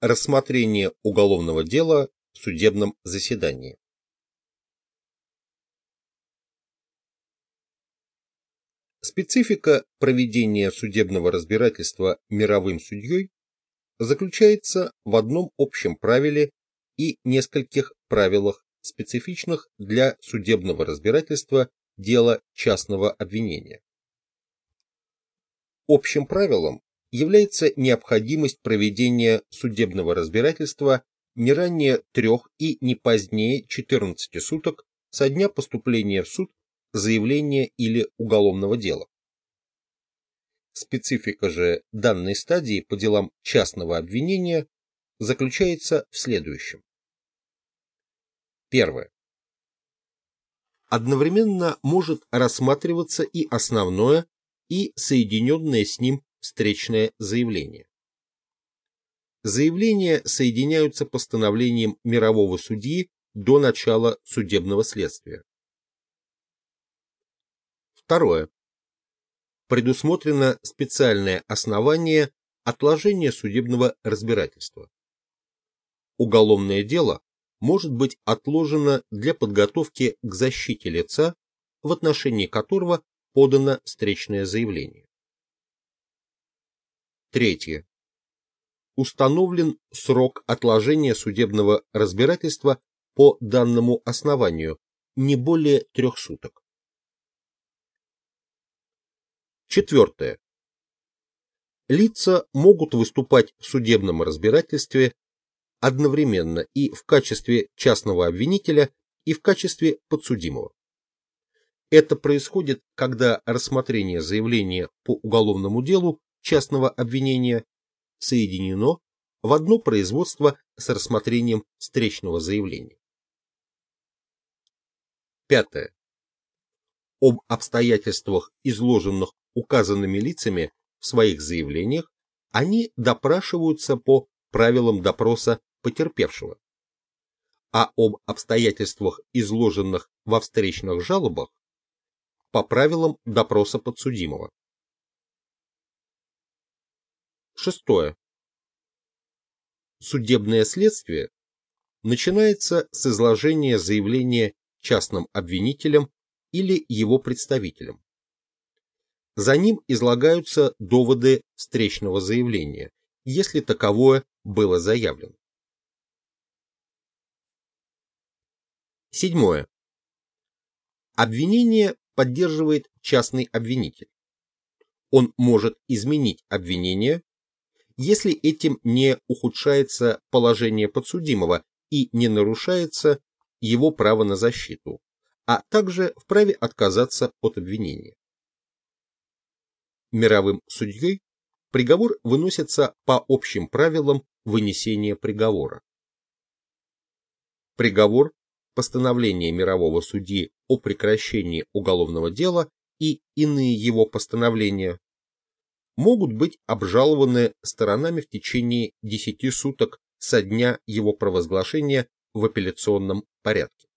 Рассмотрение уголовного дела в судебном заседании. Специфика проведения судебного разбирательства мировым судьей заключается в одном общем правиле и нескольких правилах, специфичных для судебного разбирательства дела частного обвинения. Общим правилом является необходимость проведения судебного разбирательства не ранее трех и не позднее 14 суток со дня поступления в суд заявления или уголовного дела. Специфика же данной стадии по делам частного обвинения заключается в следующем. Первое. Одновременно может рассматриваться и основное, и соединенное с ним встречное заявление. Заявления соединяются постановлением мирового судьи до начала судебного следствия. Второе. Предусмотрено специальное основание отложения судебного разбирательства. Уголовное дело может быть отложено для подготовки к защите лица, в отношении которого подано встречное заявление. Третье. Установлен срок отложения судебного разбирательства по данному основанию не более трех суток. Четвертое. Лица могут выступать в судебном разбирательстве одновременно и в качестве частного обвинителя, и в качестве подсудимого. Это происходит, когда рассмотрение заявления по уголовному делу частного обвинения соединено в одно производство с рассмотрением встречного заявления. Пятое. Об обстоятельствах, изложенных указанными лицами в своих заявлениях, они допрашиваются по правилам допроса потерпевшего. А об обстоятельствах, изложенных во встречных жалобах, по правилам допроса подсудимого. Шестое. Судебное следствие начинается с изложения заявления частным обвинителем или его представителем. За ним излагаются доводы встречного заявления, если таковое было заявлено. Седьмое. Обвинение поддерживает частный обвинитель. Он может изменить обвинение если этим не ухудшается положение подсудимого и не нарушается его право на защиту, а также вправе отказаться от обвинения. Мировым судьей приговор выносится по общим правилам вынесения приговора. Приговор, постановление мирового судьи о прекращении уголовного дела и иные его постановления могут быть обжалованы сторонами в течение 10 суток со дня его провозглашения в апелляционном порядке.